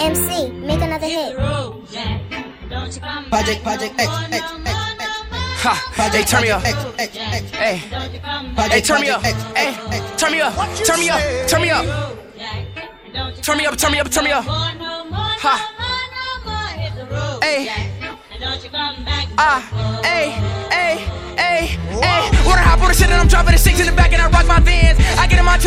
MC, make another hit. Project, Project X, X, X, X. Ha, hey, turn me up. Hey, hey, turn me up. Hey, turn me up. Turn me up. Turn me up. Turn me up. Turn me up. Turn me up. Ha. Hey. Ah. Hey. Hey. Hey. Hey. Wanna hop on the shit and I'm dropping the six in the back and I rock my vans. I get in my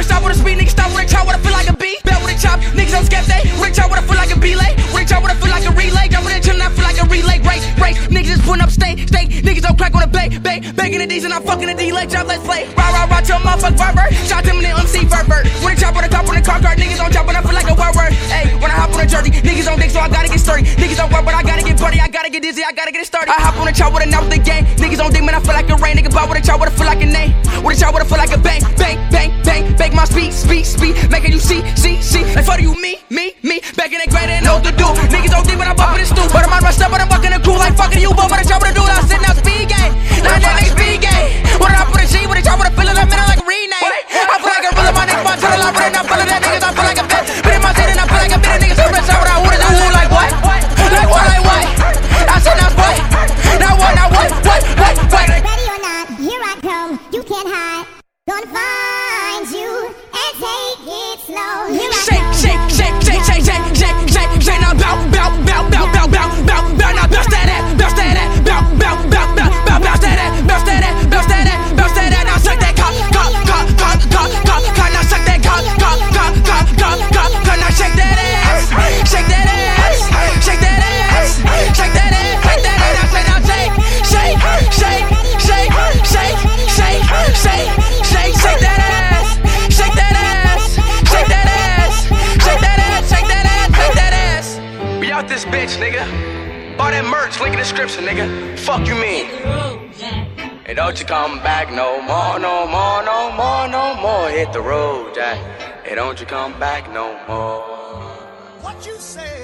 Wanna chop with a with speed. Niggas stop with a chop with a feel like a B. Bell with a chop. Niggas on skeptic. With a chop with a feel like a belay. With a chop with a feel like a relay. Jump with a and I feel like a relay. Race, race. Niggas just putting up steak, steak. Niggas don't crack on a bay, bay. Baking the D's and I'm fucking the D. Let job, let's play. Rah, rah, rah, till motherfuck Verber. Shot him in the MC Verber. With a chop with a top on the car cart. Niggas on chop and I feel like a word word. Hey, when I hop on a jersey, niggas on dick, so I gotta get sturdy. Niggas on rub, but I gotta get buddy. I gotta get dizzy, I gotta get it started. I hop on a chop with a now with the gang. Niggas on dick, man, I feel like a rain. Nigga ball with a chop, with a feel like a name. With a chop, with a feel like a bang, bang. Bang see, see, see. Like for you, me, shake, out this bitch, nigga. Buy that merch, link in the description, nigga. Fuck you mean? Hey, don't you come back no more, no more, no more, no more. Hit the road, Jack. Hey, don't you come back no more. What you say?